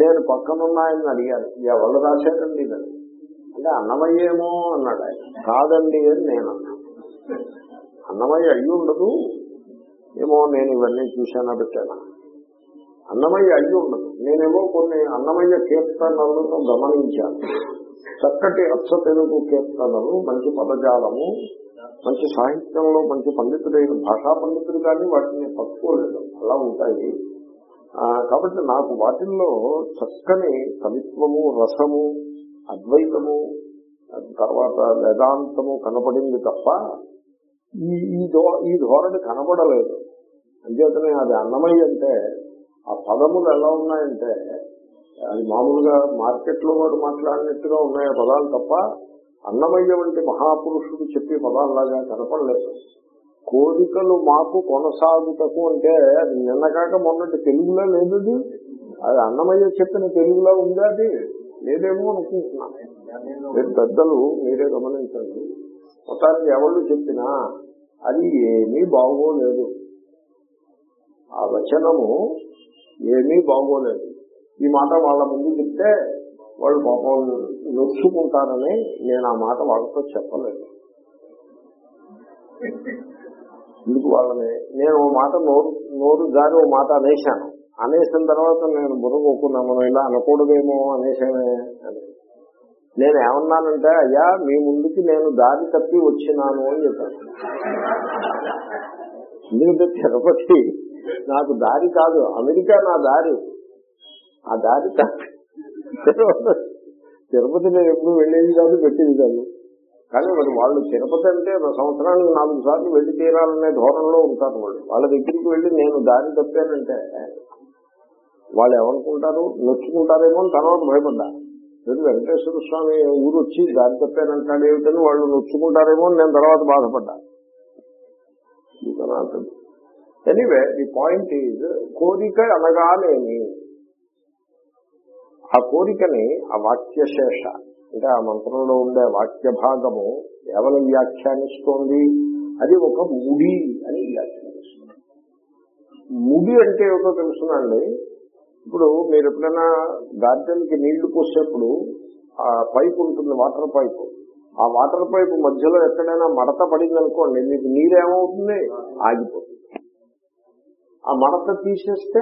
నేను పక్కనున్న ఆయన అడిగాను ఎవరు రాశాడండి ఇది అంటే అన్నమయ్యేమో అన్నాడు ఆయన. కాదండి అని నేను అన్నా అన్నమయ్య అయ్యి ఉండదు? ఏమో నేను ఇవన్నీ చూశానా పెట్టానా. అన్నమయ్య అయ్యి ఉండదు. నేనేమో కొన్ని అన్నమయ్య కీర్తనలను గమనించాను. చక్కటి అచ్చ తెలుగు కీర్తనలు మంచి పదజాలము మంచి సాహిత్యంలో మంచి పండితుడైన భాషా పండితుడు కానీ వాటిని పట్టుకోలేదు అలా ఉంటాయి. కాబట్టి నాకు వాటిల్లో చక్కని కవిత్వము రసము అద్వైతము తర్వాత వేదాంతము కనపడింది తప్ప ఈ ఈ ధో ఈ ధోరణి కనపడలేదు అంచేతనే అది అన్నమయ్య అంటే ఆ పదములు ఎలా ఉన్నాయంటే అది మామూలుగా మార్కెట్లో వాడు మాట్లాడినట్టుగా ఉన్నాయి పదాలు తప్ప అన్నమయ్య వంటి మహాపురుషుడు చెప్పే పదాల్లాగా కనపడలేదు. కోరికలు మాకు కొనసాగుటకు అంటే అది నిన్న కాక మొన్నటి తెలుగులో లేదు అది. అది అన్నమయ్య చెప్పిన తెలుగులో ఉందా అది? లేదేమో అనుకుంటున్నాను మీరు పెద్దలు మీరే గమనించండి. మొత్తానికి ఎవరు చెప్పినా అది ఏమీ బాగోలేదు. ఆ వచనము ఏమీ బాగోలేదు. ఈ మాట వాళ్ళ ముందు చెప్తే వాళ్ళు పాపం నొచ్చుకుంటారని నేను ఆ మాట వాళ్ళతో చెప్పలేదు. ఎందుకు వాళ్ళని? నేను ఓ మాట నోరు నోరు గారి ఓ మాట అనేశాను. అనేసిన తర్వాత నేను బుర్రగొక్కున్నా మనం ఇలా అనకూడదేమో అనేసానే అని. నేను ఏమన్నానంటే అయ్యా మీ ముందుకి నేను దారి తప్పి వచ్చినాను అని చెప్పాను. ఎందుకంటే తిరుపతి నాకు దారి కాదు అమెరికా నా దారి. ఆ దారి తప్పి. తిరుపతి నేను ఎప్పుడు వెళ్ళేది కాదు పెట్టేది కాదు. కానీ మరి వాళ్ళు తిరుపతి అంటే సంవత్సరానికి నాలుగు సార్లు వెళ్ళి తీరాలనే ధోరణిలో ఉంటారు వాళ్ళు. వాళ్ళ దగ్గరికి వెళ్ళి నేను దారి తప్పానంటే వాళ్ళు ఏమనుకుంటారు? నొచ్చుకుంటారేమో అని తర్వాత భయపడ్డా. లేదు వెంకటేశ్వర స్వామి ఊరు వచ్చి దారి తప్పానంటాడు ఏమిటని వాళ్ళు నొచ్చుకుంటారేమో అని నేను తర్వాత బాధపడ్డా. ఎనీవే ది పాయింట్ ఈజ్ కోరిక అనగానేమి? ఆ కోరికని ఆ వాక్యశేష అంటే ఆ మంత్రంలో ఉండే వాక్య భాగము కేవలం వ్యాఖ్యానిస్తోంది. అది ఒక ముడి అని వ్యాఖ్యానిస్తుంది. ముడి అంటే ఏమిటో తెలుసునండి. ఇప్పుడు మీరు ఎప్పుడైనా గార్డెన్కి నీళ్ళు పోసేప్పుడు ఆ పైప్ ఉంటుంది వాటర్ పైప్. ఆ వాటర్ పైప్ మధ్యలో ఎక్కడైనా మడత పడింది అనుకోండి మీకు నీరేమవుతుంది? ఆగిపోతుంది. ఆ మడత తీసేస్తే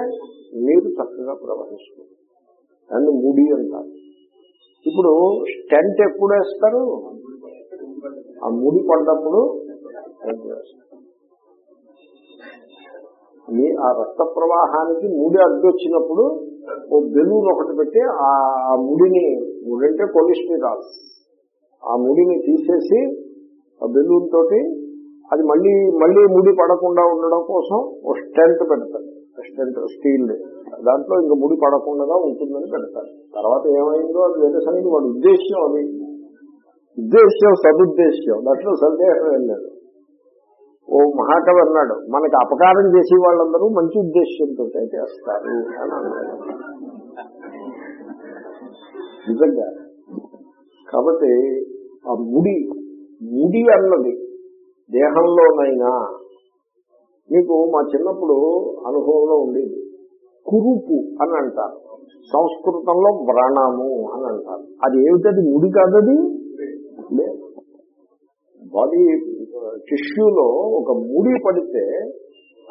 నీరు చక్కగా ప్రవహిస్తుంది. దాన్ని ముడి అంటారు. ఇప్పుడు స్టెంట్ ఎప్పుడు వేస్తారు? ఆ ముడి పడ్డప్పుడు టెంట్ వేస్తారు. ఆ రక్త ప్రవాహానికి ముడి అడ్డొచ్చినప్పుడు ఓ బెలూన్ ఒకటి పెట్టి ఆ ముడిని ముడంటే అంటే కొలెస్ట్రాల్ ఆ ముడిని తీసేసి ఆ బెలూన్ తోటి అది మళ్ళీ మళ్ళీ ముడి పడకుండా ఉండడం కోసం ఓ స్టెంట్ పెడతారు. స్టీల్. దాంట్లో ఇంకా ముడి పడకుండా ఉంటుందని పెడతారు. తర్వాత ఏమైందో అది వేరే సంగతి వాడి ఉద్దేశ్యం అది. ఉద్దేశ్యం సదుద్దేశ్యం. దాంట్లో సందేహం ఏం లేదు. ఓ మహాకవి అన్నాడు మనకి అపకారం చేసే వాళ్ళందరూ మంచి ఉద్దేశ్యంతో చేస్తారు. అని అన్నాడు. నిజంగా. కాబట్టి ఆ ముడి ముడి అన్నది దేహంలోనైనా మీకు మా చిన్నప్పుడు అనుభవంలో ఉండేది. కురుపు అని అంటారు. సంస్కృతంలో వ్రణము అని అంటారు. అది ఏమిటది? ముడి కాదది? బాడీ టిష్యూలో ఒక ముడి పడితే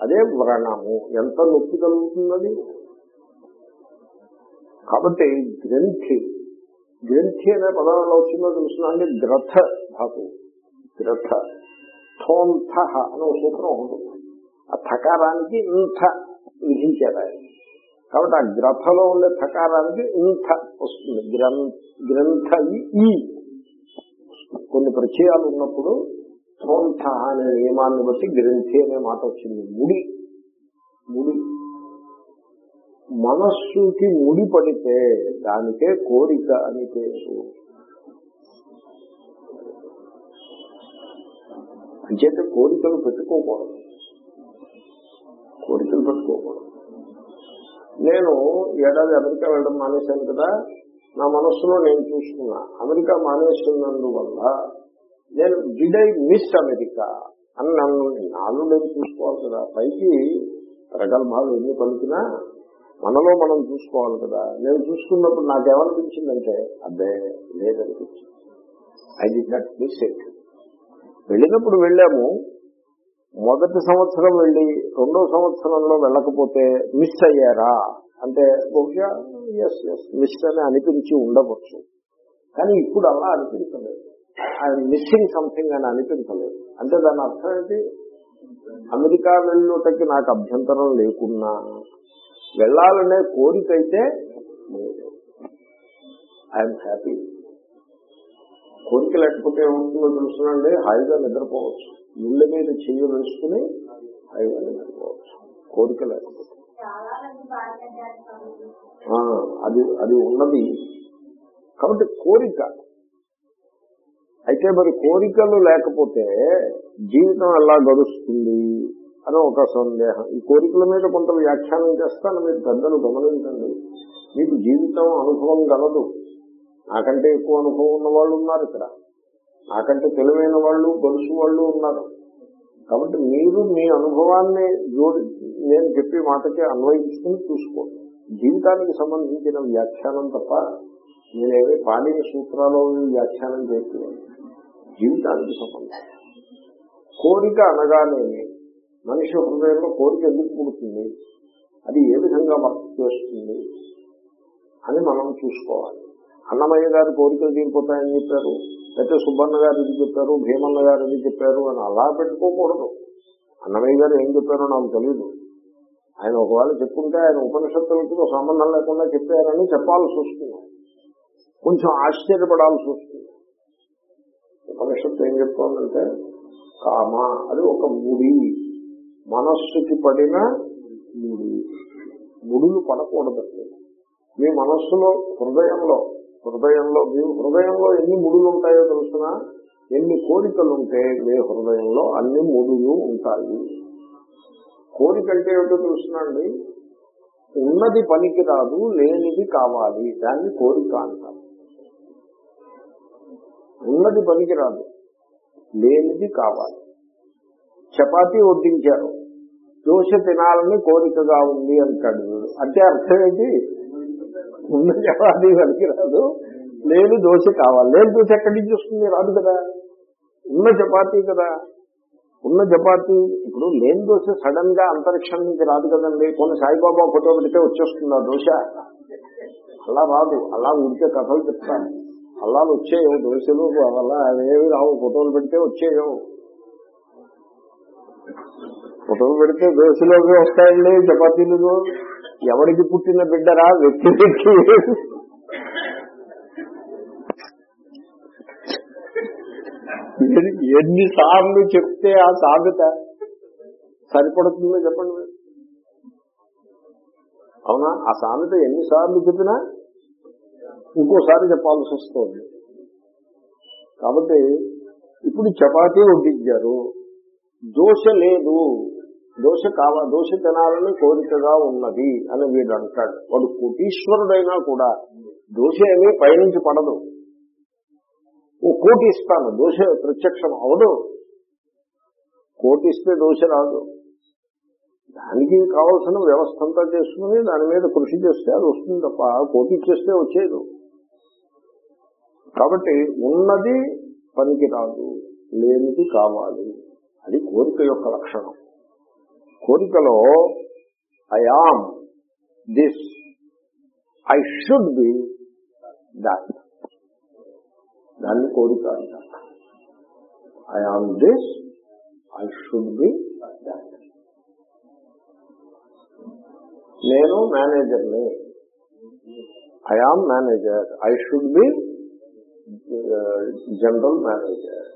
అదే వ్రణము. ఎంత నొప్పి కలుగుతున్నది? కాబట్టి గ్రంథి. గ్రంథి అనే పదం ఎలా వచ్చిందో తెలుసునా అంటే గ్రథ. ధాతు గ్రథ. థోంథ అనే సూత్రం ఉంటుంది. ఆ థకారానికి ఇంథ విధించారు ఆయన కాబట్టి ఆ గ్రథలో ఉండే థకారానికి ఇంఠ వస్తుంది. గ్రంథ ఈ. కొన్ని ప్రత్యయాలు ఉన్నప్పుడు థోంథ అనే నియమాన్ని బట్టి గ్రంథి అనే మాట వచ్చింది. ముడి ముడి. మనస్సుకి ముడి పడితే దానికే కోరిక అని పేరు. అంచేత కోరికలు పెట్టుకోకూడదు. కోరికలు పెట్టుకోకూడదు. నేను ఏడాది అమెరికా వెళ్ళడం మానేశాను కదా నా మనస్సులో నేను చూసుకున్నా అమెరికా మానేస్తున్నందువల్ల నేను డిడ్ ఐ మిస్ అమెరికా అని నన్ను నాలో నేను చూసుకోవాలి కదా. పైకి ప్రగల్భాలు ఎన్ని పలికినా మనలో మనం చూసుకోవాలి కదా. నేను చూసుకున్నప్పుడు నాకేమనిపించిందంటే అబ్బే లేదనిపించింది. I did not miss it వెళ్ళినప్పుడు వెళ్ళాము. మొదటి సంవత్సరం వెళ్ళి రెండో సంవత్సరంలో వెళ్ళకపోతే మిస్ అయ్యారా? అంటే బహుశా ఎస్ ఎస్ మిస్ అని అనిపించి ఉండవచ్చు. కానీ ఇప్పుడు అలా అనిపించలేదు. ఆయన మిస్సింగ్ సంథింగ్ అని అనిపించలేదు. అంటే దాని అర్థం ఏంటి? అమెరికా వెళ్ళుటకి నాకు అభ్యంతరం లేకున్నా వెళ్ళాలనే కోరిక అయితే ఐఎమ్ హ్యాపీ కోరిక లేకపోతే ఏమవుతుందో తెలుసునండి హాయిగా నిద్రపోవచ్చు. ఇళ్ళ మీద చెయ్యి వేసుకుని హాయిగా కోరిక లేకపోతే. అది అది ఉన్నది. కాబట్టి కోరిక. అయితే మరి కోరికలు లేకపోతే జీవితం ఎలా గడుస్తుంది అని ఒక సందేహం. ఈ కోరికల మీద కొంత వ్యాఖ్యానం చేస్తాను మీరు పెద్దలు గమనించండి. మీకు జీవితం అనుభవం గలదు. నాకంటే ఎక్కువ అనుభవం ఉన్న వాళ్ళు ఉన్నారు ఇక్కడ. నాకంటే తెలివైన వాళ్ళు గొలుసు వాళ్ళు ఉన్నారు. కాబట్టి మీరు మీ అనుభవాన్ని జోడి నేను చెప్పే మాటకి అన్వయించుకుని చూసుకోండి జీవితానికి సంబంధించిన వ్యాఖ్యానం తప్ప నేనేమి పాడిన సూత్రాలు వ్యాఖ్యానం చేయట్లేదు. జీవితానికి సంబంధించి. కోరిక అనగానే మనిషి హృదయంలో కోరిక ఎందుకు పుడుతుంది? అది ఏ విధంగా వర్క్ చేస్తుంది? అని మనం చూసుకోవాలి. అన్నమయ్య గారి కోరికలు తీరిపోతాయని చెప్పారు. లేకపోతే సుబ్బన్న గారు ఇది చెప్పారు భీమన్న గారు ఇది చెప్పారు అని అలా పెట్టుకోకూడదు. అన్నమయ్య గారు ఏం చెప్పారో నాకు తెలియదు ఆయన ఒకవేళ చెప్పుకుంటే ఆయన ఉపనిషత్తులకి సంబంధం లేకుండా చెప్పారని చెప్పాల్సి వస్తుంది. కొంచెం ఆశ్చర్యపడాల్సి వస్తుంది. ఉపనిషత్తు ఏం చెప్తోందంటే కామ అది ఒక ముడి. మనస్సుకి పడిన ముడి. ముడులు పడకూడదండి మీ మనస్సులో హృదయంలో హృదయంలో మీ హృదయంలో ఎన్ని ముడులు ఉంటాయో తెలుసిన? ఎన్ని కోరికలు ఉంటే మీ హృదయంలో అన్ని ముడులు ఉంటాయి. కోరిక అంటే ఏమిటో తెలుసునండి ఉన్నది పనికి రాదు లేనిది కావాలి. దాన్ని కోరిక అంటారు. ఉన్నది పనికి రాదు లేనిది కావాలి. చపాతీ వడ్డించారు. దోశ తినాలని కోరికగా ఉంది అంటాడు. వీడు అంటే అర్థం ఏంటి? ఉన్న చపాతీ పనికి రాదు లేని దోశ కావాలి. లేని దోశ ఎక్కడి నుంచి వస్తుంది? రాదు కదా. ఉన్న చపాతీ కదా. ఉన్న చపాతీ ఇప్పుడు లేని దోశ సడన్గా అంతరిక్షం నుంచి రాదు కదండి. కొన్ని సాయిబాబా ఫోటో పెడితే వచ్చేస్తుంది ఆ దోశ. అలా రాదు. అలా ఉడికే కథలు చెప్తాను అలా వచ్చేయో దోశలు అలా ఏవి రావు. ఫోటోలు పెడితే వచ్చేయో ఫోటోలు పెడితే దోశలోకి వస్తాయండి చపాతీలు. ఎవరికి పుట్టిన బిడ్డరా? వ్యక్తి వ్యక్తి. ఎన్ని- ఎన్నిసార్లు చెప్తే ఆ సామెత సరిపడుతుందో చెప్పండి అవునా? ఆ సామెత ఎన్నిసార్లు చెప్పినా ఇంకోసారి చెప్పాల్సి వస్తుంది. కాబట్టి ఇప్పుడు చపాతీ వడ్డించారు. దోశ లేదు. దోష కావా దోష తినాలని కోరికగా ఉన్నది అని వీడు అంటాడు వాడు కోటీశ్వరుడైనా కూడా దోష ఏమీ పయనించి పడదు. ఓ కోటి ఇస్తాను దోష ప్రత్యక్షం అవదు. కోటి ఇస్తే రాదు. దానికి కావాల్సిన వ్యవస్థ అంతా చేసుకుని దాని మీద కృషి చేస్తే అది వస్తుంది తప్ప కోటి చేస్తే వచ్చేది కాబట్టి ఉన్నది పనికి రాదు లేనిది కావాలి. అది కోరిక యొక్క లక్షణం. కోరికలో I am this I should be that దాన్ని కోరిక అంటారు. I am this I should be that నేను మేనేజర్ని I am manager I should be general manager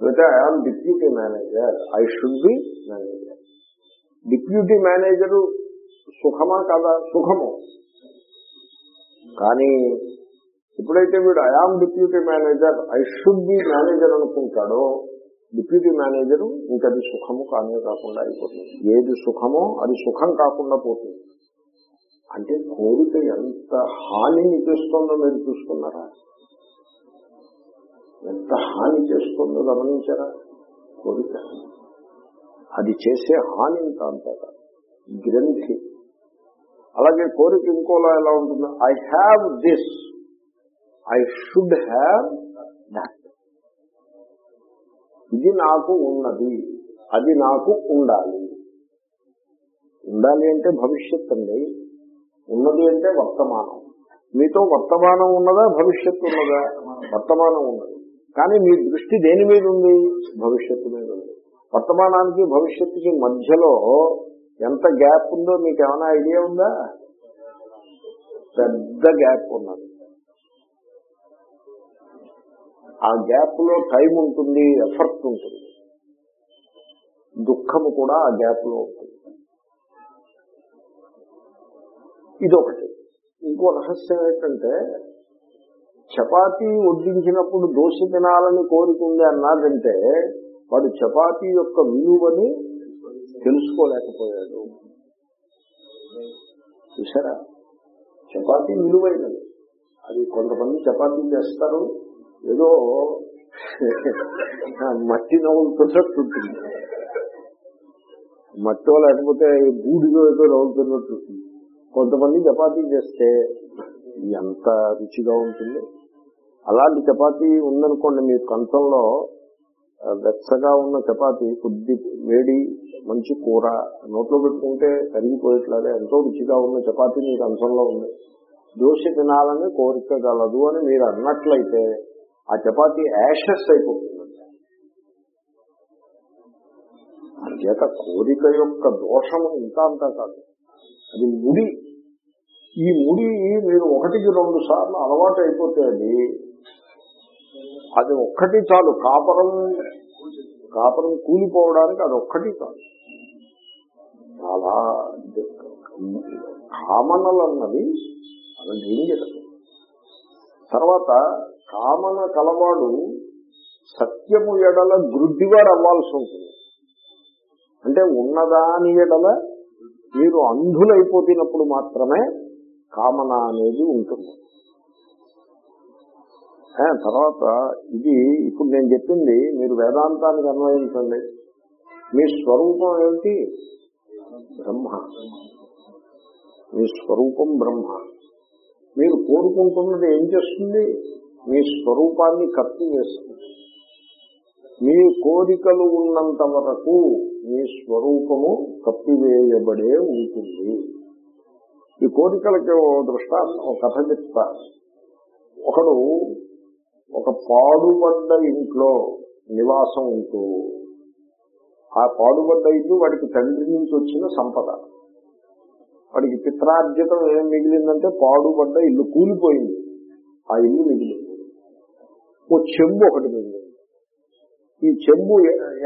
అయితే I am deputy manager I should be manager deputy manager సుఖమా కదా? సుఖము. కానీ ఎప్పుడైతే వీడు I am deputy manager I should be manager అనుకుంటాడో deputy manager ఇంకది సుఖము కానే కాకుండా అయిపోతుంది. ఏది సుఖమో అది సుఖం కాకుండా పోతుంది. అంటే కోరిక ఎంత హానిని చేస్తుందో మీరు చూసుకున్నారా? ఎంత హాని చేస్తుందో గమనించారా? కోరిక. అది చేసే హాని ఇంత అంతట గ్రంథి. అలాగే కోరిక ఇంకోలా ఎలా ఉంటుంది? I have this I should have that ఇది నాకు ఉన్నది. అది నాకు ఉండాలి. ఉండాలి అంటే భవిష్యత్ అండి. ఉన్నది అంటే వర్తమానం. మీతో వర్తమానం ఉన్నదా? భవిష్యత్తు ఉన్నదా? వర్తమానం ఉన్నది. కానీ మీ దృష్టి దేని మీద ఉంది? భవిష్యత్తు మీద ఉంది. వర్తమానానికి భవిష్యత్తుకి మధ్యలో ఎంత గ్యాప్ ఉందో మీకు ఏమైనా ఐడియా ఉందా? పెద్ద గ్యాప్ ఉన్నది. ఆ గ్యాప్లో టైం ఉంటుంది ఎఫర్ట్ ఉంటుంది. దుఃఖము కూడా ఆ గ్యాప్లో ఉంటుంది. ఇదొకటి. ఇంకో రహస్యం ఏంటంటే చపాతీ వడ్డించినప్పుడు దోశ తినాలని కోరుకుంది అన్నాడంటే వాడు చపాతీ యొక్క విలువని తెలుసుకోలేకపోయాడు. చూసారా చపాతీ విలువైనది. అది కొంతమంది చపాతీ చేస్తారు. ఏదో మట్టి నవ్వుతున్నట్టు ఉంటుంది మట్టో లేకపోతే గూడిలో ఏదో నవ్వుతున్నట్టు ఉంటుంది కొంతమంది చపాతీ చేస్తే ఎంత రుచిగా ఉంటుంది? అలాంటి చపాతీ ఉందనుకోండి మీ కంచంలో వెచ్చగా ఉన్న చపాతీ కొద్ది వేడి మంచి కూర నోట్లో పెట్టుకుంటే కరిగిపోయేట్లాగా ఎంతో రుచిగా ఉన్న చపాతీ మీ కంచంలో ఉంది. దోశ తినాలని కోరిక గలదు అని మీరు అన్నట్లయితే ఆ చపాతీ యాషెస్ అయిపోతుంది. అంచేత కోరిక యొక్క దోషము ఇంకా అంతా కాదు. అది ముడి. ఈ ముడి మీరు ఒకటికి రెండు సార్లు అలవాటు అయిపోతే అది అది ఒక్కటి చాలు. కాపరం కాపురం కూలిపోవడానికి అది ఒక్కటి చాలు. చాలా కామనలు అన్నది చాలా డేంజర్ తర్వాత కామన కలవాడు సత్యము ఎడల గ్రుడ్డివాడు అవ్వాల్సి ఉంటుంది. అంటే ఉన్నదాని ఎడల మీరు అంధులైపోతున్నప్పుడు మాత్రమే కామన అనేది ఉంటుంది. తర్వాత ఇది ఇప్పుడు నేను చెప్పింది మీరు వేదాంతానికి అన్వయించండి. మీ స్వరూపం ఏమిటి? బ్రహ్మ. మీ స్వరూపం బ్రహ్మ. మీరు కోరుకుంటున్నది ఏం చేస్తుంది? మీ స్వరూపాన్ని కత్తి చేస్తుంది మీ కోరికలు ఉన్నంత వరకు మీ స్వరూపము కప్పివేయబడే ఉంటుంది. ఈ కోరికలకి ఓ దృష్టాంతం ఒక కథ చెప్తా. ఒకడు ఒక పాడుబడ్డ ఇంట్లో నివాసం ఉంటూ ఆ పాడుబడ్డ ఇల్లు వాడికి తండ్రి నుంచి వచ్చిన సంపద. వాడికి పిత్రార్జితం ఏం మిగిలిందంటే పాడుబడ్డ ఇల్లు కూలిపోయింది. ఆ ఇల్లు మిగిలింది. ఓ చెంబు ఒకటి మిగిలింది. ఈ చెంబు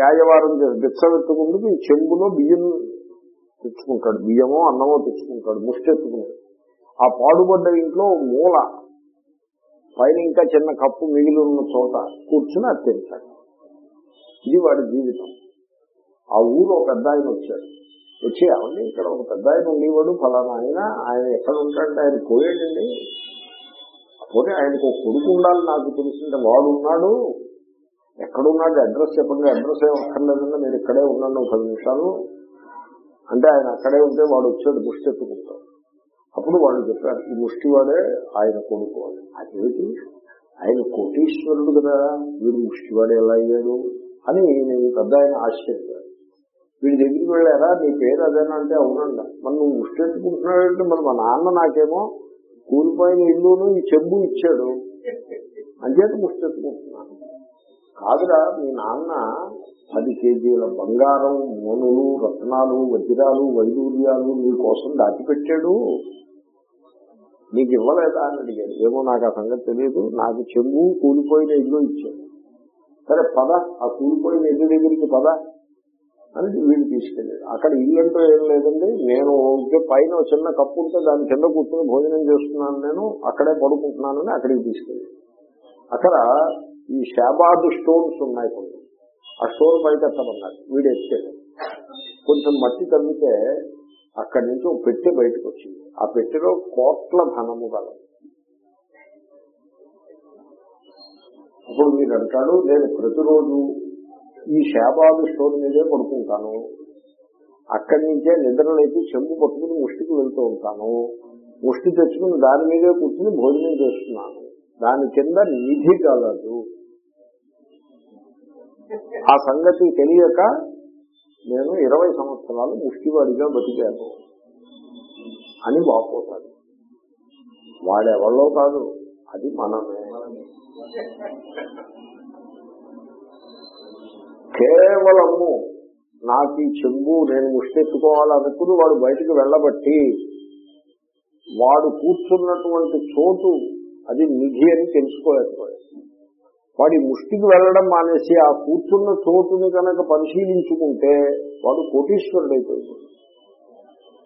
యాజవారం బిచ్చవెత్తుకుందుకు ఈ చెంబులో బియ్యం తెచ్చుకుంటాడు. బియ్యమో అన్నమో తెచ్చుకుంటాడు. ముష్టెత్తుకుని ఆ పాడుబడ్డ ఇంట్లో మూల పైన ఇంకా చిన్న కప్పు మిగిలి ఉన్న చోట కూర్చుని అది తింటాడు ఇది వాడి జీవితం. ఆ ఊరు ఒక పెద్ద ఆయన వచ్చాడు. వచ్చి అవండి ఇక్కడ ఒక పెద్ద ఆయన ఉండేవాడు ఫలానా ఆయన ఆయన ఎక్కడ ఉంటాడంటే ఆయన పోయాడండి పోతే ఆయనకు ఒక కొడుకు ఉండాలి నాకు తెలిసిందే వాడు ఉన్నాడు. ఎక్కడున్నాడు అడ్రస్ చెప్పండి అడ్రస్ ఏం అక్కర్లేదండి మీరు ఇక్కడే ఉన్నాను పది నిమిషాలు. అంటే ఆయన అక్కడే ఉంటే వాడు వచ్చాడు ముష్టి ఎత్తుకుంటాడు. అప్పుడు వాళ్ళు చెప్పారు ఈ ముష్టివాడే ఆయన కొడుకు అదేమిటి ఆయన కోటీశ్వరుడు కదా వీడు ముష్టివాడు ఎలా అయ్యాడు? అని నేను పెద్ద ఆయన ఆశ్చర్యపోయాడు వీడి దగ్గరికి వెళ్ళారా? నీ పేరు అదేనా అంటే అవునండి మరి నువ్వు ముష్టి ఎత్తుకుంటున్నాడంటే మరి మా నాన్న నాకేమో కూలిపోయిన ఇల్లును ఈ చెంబు ఇచ్చాడు. అంచేత ముష్టి ఎత్తుకుంటున్నాను. కాదురా మీ నాన్న పది కేజీల బంగారం మోనులు రత్నాలు వజ్రాలు వైడూర్యాలు నీ కోసం దాచిపెట్టాడు. నీకు ఇవ్వలేదా అని అడిగాడు. ఏమో నాకు ఆ సంగతి తెలియదు. నాకు చెంబు కూలిపోయిన ఇల్లు ఇచ్చాడు. సరే పద. ఆ కూలిపోయిన ఇల్లు దగ్గరికి పద. అని వీడు తీసుకెళ్ళాడు. అక్కడ ఇల్లు అంటూ ఏం లేదండి. నేను పైన చిన్న కప్పు ఉంటే దాని కింద కూర్చొని భోజనం చేస్తున్నాను నేను. అక్కడే పడుకుంటున్నానని అక్కడికి తీసుకెళ్ళాడు. అక్కడ ఈ షాబాద్ స్టోన్స్ ఉన్నాయి కొన్ని. ఆ స్టోన్ బయట వీడు ఎత్తాడు కొంచెం మట్టి తగ్గితే అక్కడి నుంచి ఒక పెట్టె బయటకు వచ్చింది ఆ పెట్టెలో కోట్ల ధనము కలదు అప్పుడు మీరు అంటాడు నేను ప్రతిరోజు ఈ షాబాదు స్టోన్ మీదే పడుకుంటాను. అక్కడి నుంచే నిద్రలైతే చెంబు పట్టుకుని ముష్టికి వెళ్తూ ఉంటాను. ముష్టి తెచ్చుకుని దాని మీదే కూర్చుని భోజనం చేస్తున్నాను. దాని కింద నిధి కలదు ఆ సంగతి తెలియక నేను ఇరవై సంవత్సరాలు ముష్టివాడిగా బతికాను అని బాగుపోతాడు. వాడెవరో కాదు అది మనమే. కేవలము నాకు ఈ చెంబు నేను ముష్టెత్తుకోవాలనుకుని వాడు బయటికి వెళ్ళబట్టి వాడు కూర్చున్నటువంటి చోటు అది నిధి అని తెలుసుకోలేకపోయాడు. వాడి ముష్టికి వెళ్ళడం మానేసి ఆ కూర్చున్న చోటుని కనుక పరిశీలించుకుంటే వాడు కోటీశ్వరుడు అయిపోయింది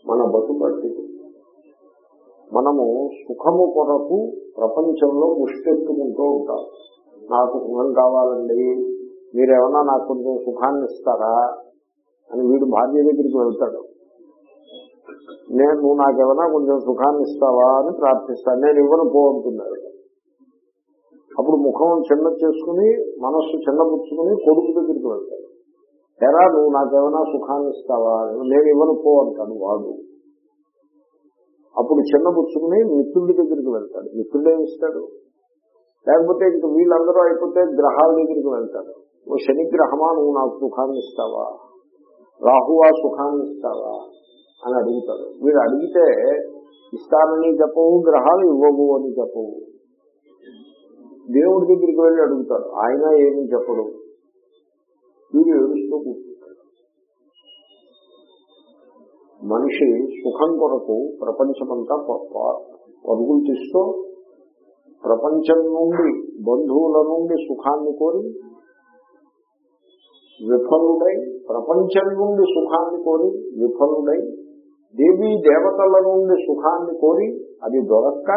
మన బతుకట్టి మనము సుఖము కొరకు ప్రపంచంలో ముష్టెత్తుకుంటూ ఉంటాం. నాకు సుఖం కావాలండి మీరేమన్నా నాకు కొంచెం సుఖాన్ని ఇస్తారా అని వీడు భార్య దగ్గరికి వెళ్తాడు. నేను నువ్వు నాకేమైనా కొంచెం సుఖాన్ని ఇస్తావా అని ప్రార్థిస్తాను నేను ఇవ్వను పో అప్పుడు ముఖం చిన్న చేసుకుని మనస్సు చిన్నపుచ్చుకుని కొడుకు దగ్గరికి వెళ్తాడు. ఎరా నువ్వు నాకేమైనా సుఖాన్ని ఇస్తావా? నేను ఇవ్వను పో అంటాను వాడు. అప్పుడు చిన్నపుచ్చుకుని మిత్రుడి దగ్గరికి వెళ్తాడు. మిత్రుడేం ఇస్తాడు? లేకపోతే ఇంక వీళ్ళందరూ అయిపోతే గ్రహాల దగ్గరికి వెళ్తాడు. ఓ శనిగ్రహమా నువ్వు నాకు సుఖాన్ని ఇస్తావా? రాహువా సుఖాన్ని ఇస్తావా? అని అడుగుతాడు. వీడు అడిగితే ఇస్తానని చెప్పవు గ్రహాలు ఇవ్వవు అని చెప్పవు. దేవుడి దగ్గరికి వెళ్ళి అడుగుతారు. ఆయన ఏమీ చెప్పడు. వీడు ఏడుస్తూ కూర్చుంటాడు. మనిషి సుఖం కొరకు ప్రపంచమంతా పరుగులు తీస్తూ ప్రపంచం నుండి బంధువుల నుండి సుఖాన్ని కోరి విఫలుడై ప్రపంచం నుండి సుఖాన్ని కోరి విఫలుడై దేవీ దేవతల నుండి సుఖాన్ని కోరి అది దొరక్క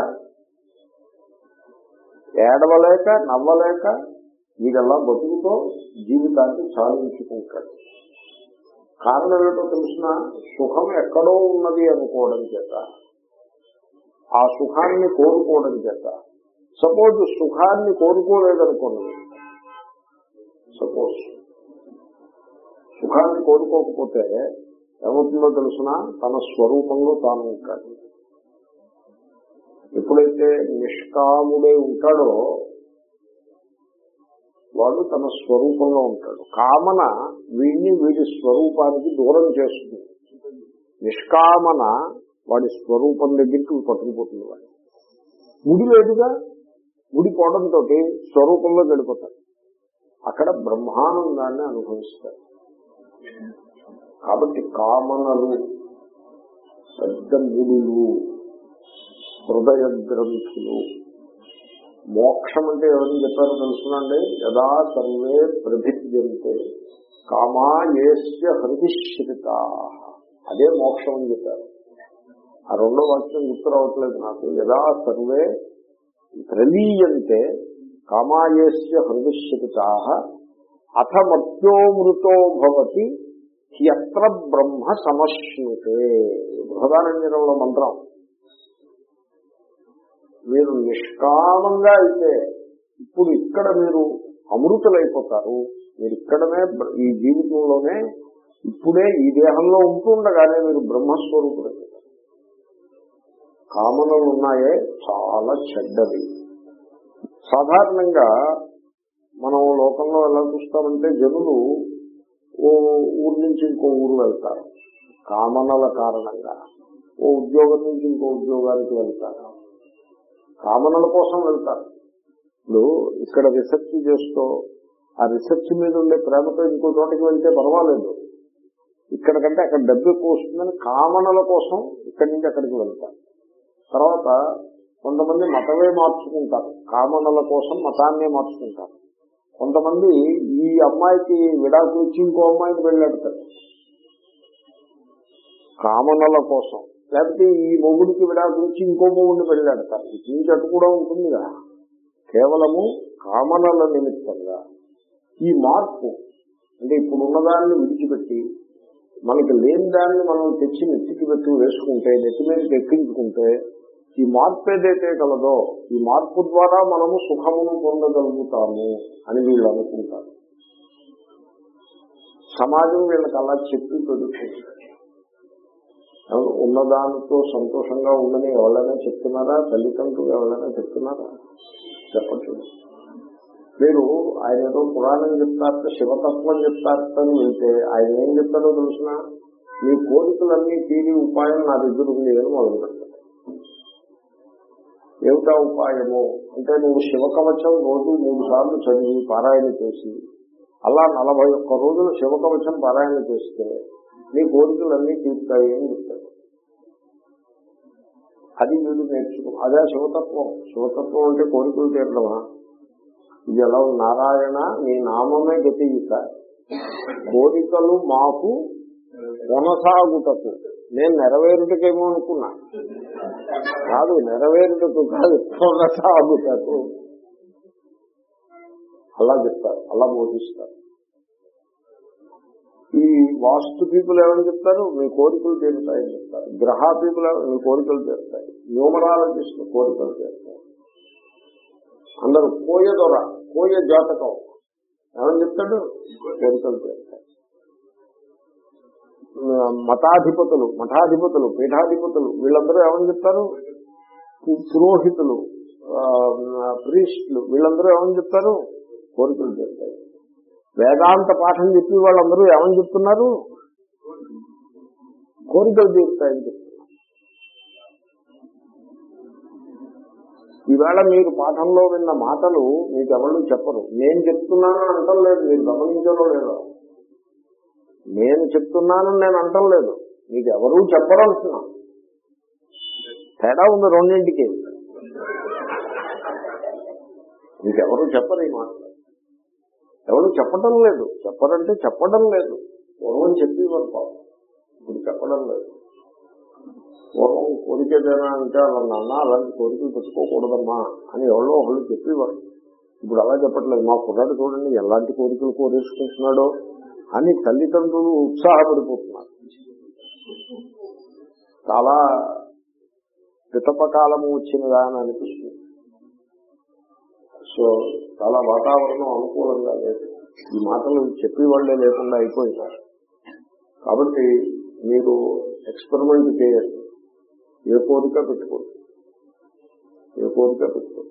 ఏడవలేక నవ్వలేక వీడల్లా బతుకుతో జీవితాన్ని సాధించుకుంటాడు? కారణం ఏమిటో తెలిసిన సుఖం ఎక్కడో ఉన్నది అనుకోవడం చేత ఆ సుఖాన్ని కోరుకోవడం చేత. సపోజ్ సుఖాన్ని కోరుకోలేదనుకోండి సపోజ్ సుఖాన్ని కోరుకోకపోతే ఏమవుతుందో తెలిసిన తన స్వరూపంలో తాను ఉంటాడు. ఎప్పుడైతే నిష్కాముడై ఉంటాడో వాడు తన స్వరూపంలో ఉంటాడు. కామన వీడిని వీడి స్వరూపానికి దూరం చేస్తుంది. నిష్కామన వాడి స్వరూపం దగ్గరికి పట్టుకుపోతుంది వాడు. ముడి లేదుగా? ముడిపోవడంతో స్వరూపంలో గడిపోతాడు. అక్కడ బ్రహ్మానందాన్ని అనుభవిస్తాడు. కాబట్టి కామనలు పెద్ద ముడులు హృదయ గ్రంథులు మోక్షం అంటే ఎవరిని చెప్పారో తెలుసునండి. యదా సర్వే ప్రభిద్యంతే. కామాయేస్య హృదిశ్రిత. అదే మోక్షం అని చెప్పారు. ఆ రెండో వాక్యం గుర్తు రావట్లేదు నాకు. యదా సర్వే ప్రలీయంతే కామాయేస్య హృదిశ్రిత. అథ మత్యోమృతో భవతి. హ్యత్ర బ్రహ్మ సమశ్నుతే. బృహదారణ్యంలో మంత్రం. మీరు నిష్కామంగా అయితే ఇప్పుడు ఇక్కడ మీరు అమృతులైపోతారు. మీరు ఇక్కడనే ఈ జీవితంలోనే ఇప్పుడే ఈ దేహంలో ఉంటుండగానే మీరు బ్రహ్మస్వరూపుడైపోతారు కామనలు ఉన్నాయే చాలా చెడ్డవి. సాధారణంగా మనం లోకంలో ఎలా చూస్తామంటే జనులు ఓ ఊరు నుంచి ఇంకో ఊరు వెళ్తారు. కామనల కారణంగా. ఓ ఉద్యోగం నుంచి ఇంకో ఉద్యోగానికి వెళ్తారు. కామనల కోసం వెళ్తారు. ఇప్పుడు ఇక్కడ రీసెర్చ్ చేస్తూ ఆ రీసెర్చ్ మీద ఉండే ప్రేమతో ఇంకో చోటకి వెళ్తే పర్వాలేదు. ఇక్కడ కంటే అక్కడ డబ్బు ఎక్కువ వస్తుందని కామనల కోసం ఇక్కడి నుంచి అక్కడికి వెళ్తారు. తర్వాత కొంతమంది మతమే మార్చుకుంటారు. కామనల కోసం మతాన్నే మార్చుకుంటారు. కొంతమంది ఈ అమ్మాయికి విడాకులు ఇచ్చి ఇంకో అమ్మాయిని వెళ్ళాడతారు. కామనల కోసం. లేకపోతే ఈ మొగుడికి విడాకులు ఇచ్చి ఇంకో మొగుడిని పెళ్ళాడతారు ఇటు నుంచి అటు కూడా ఉంటుంది కదా. కేవలము కామనల నిమిత్తంగా. ఈ మార్పు అంటే ఇప్పుడు ఉన్నదాన్ని విడిచిపెట్టి మనకి లేని దాన్ని మనం తెచ్చి నెత్తికి పెట్టి వేసుకుంటే నెత్తి మీద ఎక్కించుకుంటే ఈ మార్పు ఏదైతే కలదో ఈ మార్పు ద్వారా మనము సుఖమును పొందగలుగుతాము అని వీళ్ళు అనుకుంటారు. సమాజం వీళ్ళకి అలా చెప్పి పెడుతుంది. ఉన్నదానితో సంతోషంగా ఉండని ఎవరైనా చెప్తున్నారా? తల్లిదండ్రులు ఎవరైనా చెప్తున్నారా? చెప్పట్లేదు మీరు ఆయన ఏదో పురాణం చెప్తారట శివతత్వం చెప్తారని అని వెళ్తే ఆయన ఏం చెప్తారో తెలిసిన? మీ కోరికలన్నీ తీరి ఉపాయం నా దగ్గర ఉంది అని మొదలు పెడతారు. ఏమిటా ఉపాయము? అంటే నువ్వు శివకవచం రోజు మూడు సార్లు చదివి పారాయణ చేసి అలా నలభై ఒక్క రోజులు శివకవచం పారాయణ చేస్తే నీ కోరికలన్నీ తీరుతాయి అని చెప్తాడు. అది వీళ్ళు నేర్చుకో అదే శివతత్వం. శివతత్వం అంటే కోరికలు తీరడమా? ఇది ఎలా నారాయణ నీ నామమే గతియుత కోరికలు మాకు కొనసాగుటకు. నేను నెరవేరుటకేమో అనుకున్నా. కాదు నెరవేరుటకు కాదు కొనసాగుటకు. అలా చెప్తారు అలా బోధిస్తారు. ఈ వాస్తు పీపుల్ ఏమని చెప్తారు? మీ కోరికలు తీరుతాయని చెప్తారు. గ్రహ పీపుల్ మీ కోరికలు తీరుతాయి. న్యూమరాలజిస్ట్ కోరికలు తీరుతాయి అందరూ కోయ దొర కోయ జాతకం. ఏమని చెప్తాడు కోరికలు తీరుతాయి. మఠాధిపతులు మఠాధిపతులు పీఠాధిపతులు వీళ్ళందరూ ఏమని చెప్తారు? పురోహితులు ప్రీస్టులు వీళ్ళందరూ ఏమని చెప్తారు? కోరికలు తీరుతాయి. వేదాంత పాఠం చెప్పి వాళ్ళందరూ ఏమని చెప్తున్నారు? కోరికలు తీరుతాయని చెప్తున్నారు. ఈవేళ మీరు పాఠంలో విన్న మాటలు మీకు ఎవరు చెప్పరు. నేను చెప్తున్నాను అంటలేదు. మీరు గమనించడం లేదు. నేను చెప్తున్నాను నేను అంటలేదు. మీకు ఎవరూ చెప్పరు అంటున్నా. తేడా ఉంది రెండింటికి. మీకు ఎవరు చెప్పరు ఈ మాటలు. ఎవరు చెప్పడం లేదు. చెప్పరంటే చెప్పడం లేదు. పూర్వం చెప్పేవారు పాపం. ఇప్పుడు చెప్పడం లేదు. పూర్వం కోరికేదైనా అంటే అలా నాన్న అలాంటి కోరికలు పెట్టుకోకూడదమ్మా అని ఎవరో ఒకళ్ళు చెప్పేవారు. ఇప్పుడు అలా చెప్పట్లేదు. మా కుర్రాడు చూడండి ఎలాంటి కోరికలు కోరేసుకుంటున్నాడో అని తల్లిదండ్రులు ఉత్సాహపడిపోతున్నారు. చాలా పితపకాలము వచ్చినదా అని అనిపిస్తుంది. సో చాలా వాతావరణం అనుకూలంగా లేదు. ఈ మాటలు చెప్పేవాళ్ళే లేకుండా అయిపోయినారు కాబట్టి మీరు ఎక్స్పెరిమెంట్ చేయండి. ఏ కోరిక పెట్టుకోండి. ఏ కోరిక పెట్టుకోండి.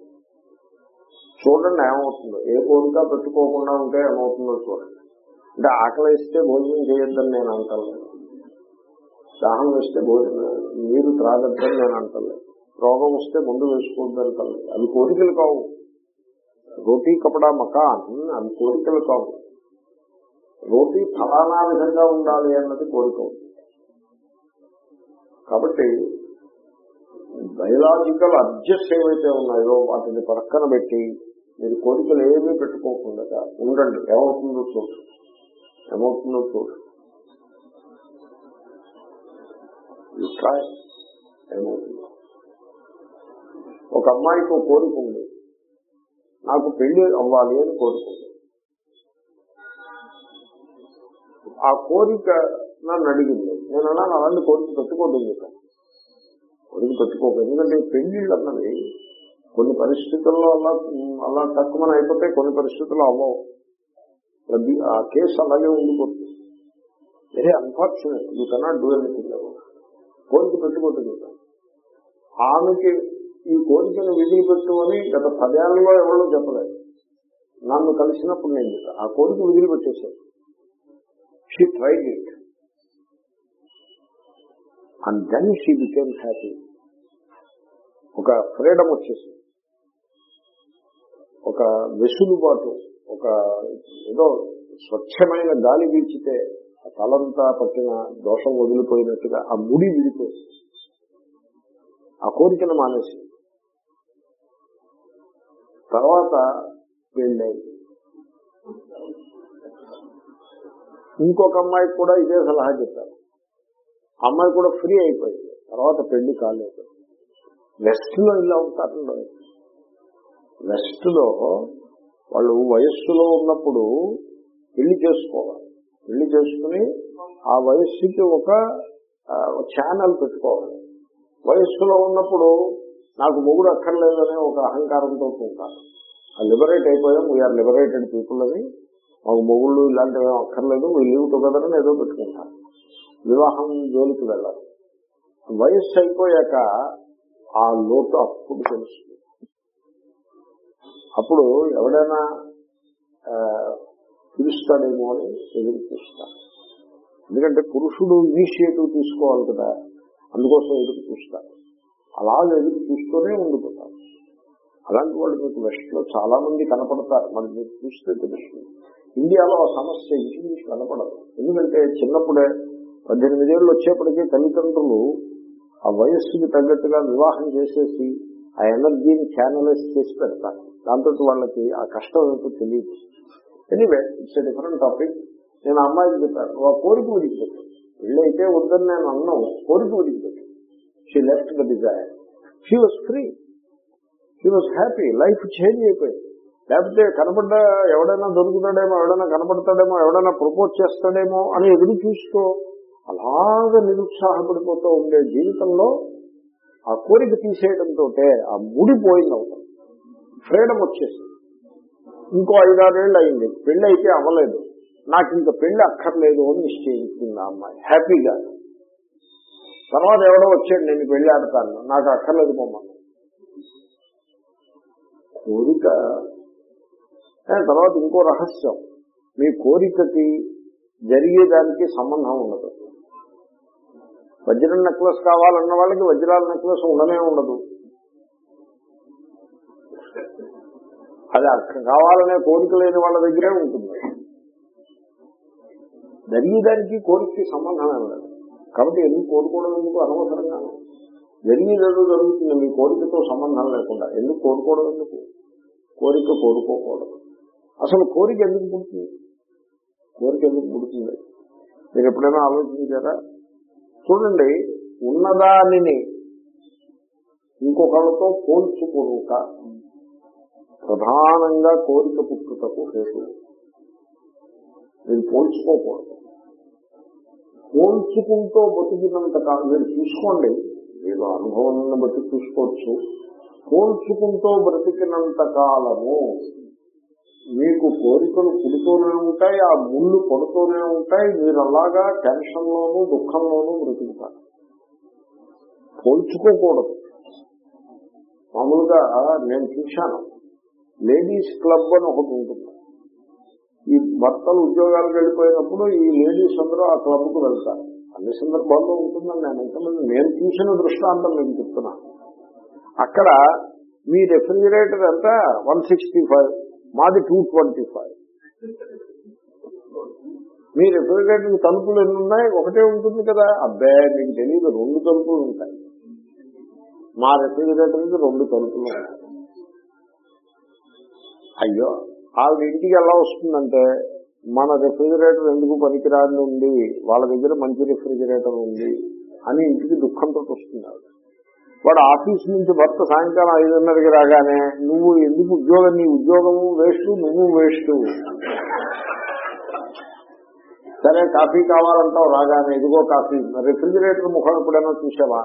చూడండి ఏమవుతుందో. ఏ కోరిక పెట్టుకోకుండా ఉంటే ఏమవుతుందో చూడండి. అంటే ఆకలి ఇస్తే భోజనం చేయొద్దని నేను అంటలేదు. దాహం వేస్తే భోజనం నీరు త్రాగద్దని నేను అంటలేదు. రోగం వస్తే ముందు వేసుకోవద్దని అంటలేదు. అవి కోరికలు కావు. రోటీ కపడా మకాన్ అవి కోరికలు కావు. రోటీ ఫలానా విధంగా ఉండాలి అన్నది కోరిక కాబట్టి బయలాజికల్ అడ్జస్ట్ ఏవైతే ఉన్నాయో వాటిని పక్కన పెట్టి మీరు కోరికలు ఏమీ పెట్టుకోకుండా ఉండండి. ఏమవుతుందో చూడు. ఏమవుతుందో చూడు. ఏమవుతుందో. ఒక అమ్మాయికి ఒక కోరిక ఉంది. నాకు పెళ్ళి అవ్వాలి అని కోరుకుంటాను ఆ కోరిక నన్ను అడిగింది. నేను అలా అలాంటి కోరిక పెట్టుకోవద్దు కొడుకు కోరిక పెట్టుకోక ఎందుకంటే పెళ్ళిళ్ళు అన్నది కొన్ని పరిస్థితుల్లో అలా అలా తక్కువ అయిపోతే కొన్ని పరిస్థితుల్లో అవ్వవు. ప్రతి ఆ కేసు అలాగే ఉండిపోతుంది. Very unfortunate you cannot do anything కోరిక పెట్టుకోవద్దు ఆమెకి ఈ కోరికను విధులు అని గత పదేళ్ళలో ఎవరో చెప్పలేదు. నన్ను కలిసినప్పుడు నేను ఆ కోరిక వదిలిపెట్టేశాను she tried it and then she became happy ఒక ఫ్రీడమ్ వచ్చేసింది. ఒక వెసులుబాటు ఒక ఏదో స్వచ్ఛమైన గాలి వీచితే ఆ తలంతా పట్టిన దోషం వదిలిపోయినట్టుగా ఆ ముడి విడిపోయింది. ఆ కోరికను మానేసి తర్వాత పెళ్ళైంది ఇంకొక అమ్మాయికి కూడా ఇదే సలహా చెప్పారు. ఆ అమ్మాయి కూడా ఫ్రీ అయిపోయింది. తర్వాత పెళ్ళి కాలేదు. వెస్ట్లో ఇలా ఉంటారండి వెస్ట్లో వాళ్ళు వయస్సులో ఉన్నప్పుడు పెళ్ళి చేసుకోవాలి. పెళ్ళి చేసుకుని ఆ వయస్సుకి ఒక ఛానల్ పెట్టుకోవాలి. వయస్సులో ఉన్నప్పుడు నాకు మొగుడు అక్కర్లేదనే ఒక అహంకారంతో ఉంటారు లిబరేట్ అయిపోయాం వీఆర్ లిబరేటెడ్ పీపుల్ అని. మాకు మొగుళ్ళు ఇలాంటివి అక్కర్లేదు వీ లీవ్ టుగెదర్ అని ఏదో పెట్టుకుంటారు వివాహం జోలికి వెళ్ళాలి. వయస్సు అయిపోయాక ఆ లోటు అప్పుడు తెలుస్తుంది. అప్పుడు ఎవడైనా పిలుస్తాడేమో అని ఎదురు చూస్తాను ఎందుకంటే పురుషుడు ఇనిషియేటివ్ తీసుకోవాలి కదా అందుకోసం ఎదురు చూస్తాను అలా ఎదురు చూస్తూనే ఉండిపోతారు. అలాంటి వాళ్ళు మీకు వెస్ట్లో చాలా మంది కనపడతారు. మరి మీరు చూస్తే తెలుస్తుంది. ఇండియాలో ఆ సమస్య ఇంగ్లీష్ కనపడదు. ఎందుకంటే చిన్నప్పుడే పద్దెనిమిది ఏళ్ళు వచ్చేప్పటికీ తల్లిదండ్రులు ఆ వయస్సుకి తగ్గట్టుగా వివాహం చేసేసి ఆ ఎనర్జీని ఛానలైజ్ చేసి పెడతారు. దాంతో వాళ్ళకి ఆ కష్టం ఏంటో తెలియదు. ఎనీవే ఇట్స్ డిఫరెంట్ టాపిక్ నేను అమ్మాయికి చెప్పాను "ఓ కోరిక విడిచిపెట్టు పెళ్ళి వద్దని నేను అన్నాను కోరిక విడిచిపెట్టు she left the desire she was free she was happy life change అయిపోయింది. లేకపోతే కనపడ్డ ఎవడైనా దొరుకుతాడేమో ఎవడైనా కనపడతాడేమో ఎవడైనా ప్రపోజ్ చేస్తాడేమో అని ఎదురు చూస్తూ అలాగ నిరుత్సాహపడిపోతూ ఉండే జీవితంలో ఆ కోరిక తీసేయడంతో ఆ ముడిపోయింది అవుతాం ఫ్రీడమ్ వచ్చేసింది. ఇంకో ఐదారేళ్ళు అయింది. పెళ్ళి అయితే అవ్వలేదు. నాకు ఇంకా పెళ్ళి అక్కర్లేదు అని నిశ్చయించింది ఆ అమ్మాయి. హ్యాపీగా తర్వాత ఎవడో వచ్చాడు నేను పెళ్ళి ఆడతాను. నాకు అక్కర్లేదు మమ్మల్ని కోరిక. తర్వాత ఇంకో రహస్యం. మీ కోరికకి జరిగేదానికి సంబంధం ఉండదు. వజ్రం నెక్లెస్ కావాలన్న వాళ్ళకి వజ్రాల నెక్లెస్ ఉండనే ఉండదు. అది అక్క- కావాలనే కోరిక లేని వాళ్ళ దగ్గరే ఉంటుంది. జరిగేదానికి కోరికకి సంబంధం ఉండదు కాబట్టి ఎందుకు కోరుకోవడం ఎందుకు అనవసరంగా? రెండు జరుగుతుంది? మీ కోరికతో సంబంధం లేకుండా. ఎందుకు కోరుకోవడం ఎందుకు? కోరిక కోరుకోకూడదు. అసలు కోరిక ఎందుకు పుడుతుంది? కోరిక ఎందుకు పుడుతుంది? మీరు ఎప్పుడైనా ఆలోచించారా? చూడండి ఉన్నదానిని ఇంకొకళ్ళతో పోల్చుకోక ప్రధానంగా కోరిక పుట్టుటకు హేతు. మీరు పోల్చుకోకూడదు. పోల్చుకుంటూ బతికినంత కాలం మీరు చూసుకోండి. మీరు అనుభవాన్ని బట్టి చూసుకోవచ్చు. పోల్చుకుంటూ బ్రతికినంత కాలము మీకు కోరికలు పుడుతూనే ఉంటాయి ఆ ముళ్ళు పడుతూనే ఉంటాయి. మీరు అలాగా టెన్షన్లోనూ దుఃఖంలోనూ బ్రతుకుతారు. పోల్చుకోకూడదు. మామూలుగా నేను చూశాను. లేడీస్ క్లబ్ అని ఒకటి ఉంటుంది. ఈ భర్తలు ఉద్యోగాలకు వెళ్ళిపోయినప్పుడు ఈ లేడీస్ అందరూ ఆ క్లబ్కు వెళ్తారు. అన్ని సందర్భాల్లో ఉంటుందని నేను ఎంతమంది నేను చూసిన దృష్టాంతం నేను చెప్తున్నాను అక్కడ మీ రెఫ్రిజిరేటర్ ఎంత? వన్ సిక్స్టీ ఫైవ్ మాది టూ ట్వంటీ ఫైవ్ మీ రెఫ్రిజిరేటర్ తలుపులు ఎన్ని ఉన్నాయి? ఒకటే ఉంటుంది కదా. అబ్బాయి మీకు తెలియదు రెండు తలుపులు ఉంటాయి. మా రెఫ్రిజిరేటర్కి రెండు తలుపులు ఉన్నాయి అయ్యో! ఆవిడ ఇంటికి ఎలా వస్తుందంటే మన రెఫ్రిజిరేటర్ ఎందుకు పనికిరాని ఉంది? వాళ్ళ దగ్గర మంచి రెఫ్రిజిరేటర్ ఉంది అని ఇంటికి దుఃఖంతో వస్తుంది వాడు ఆఫీస్ నుంచి భర్త సాయంకాలం ఐదున్నరకి రాగానే నువ్వు ఎందుకు ఉద్యోగం? నీ ఉద్యోగము వేస్ట్ నువ్వు వేస్ట్. సరే కాఫీ కావాలంటావు. రాగానే ఇదిగో కాఫీ. రెఫ్రిజిరేటర్ ముఖం ఎప్పుడైనా చూసావా?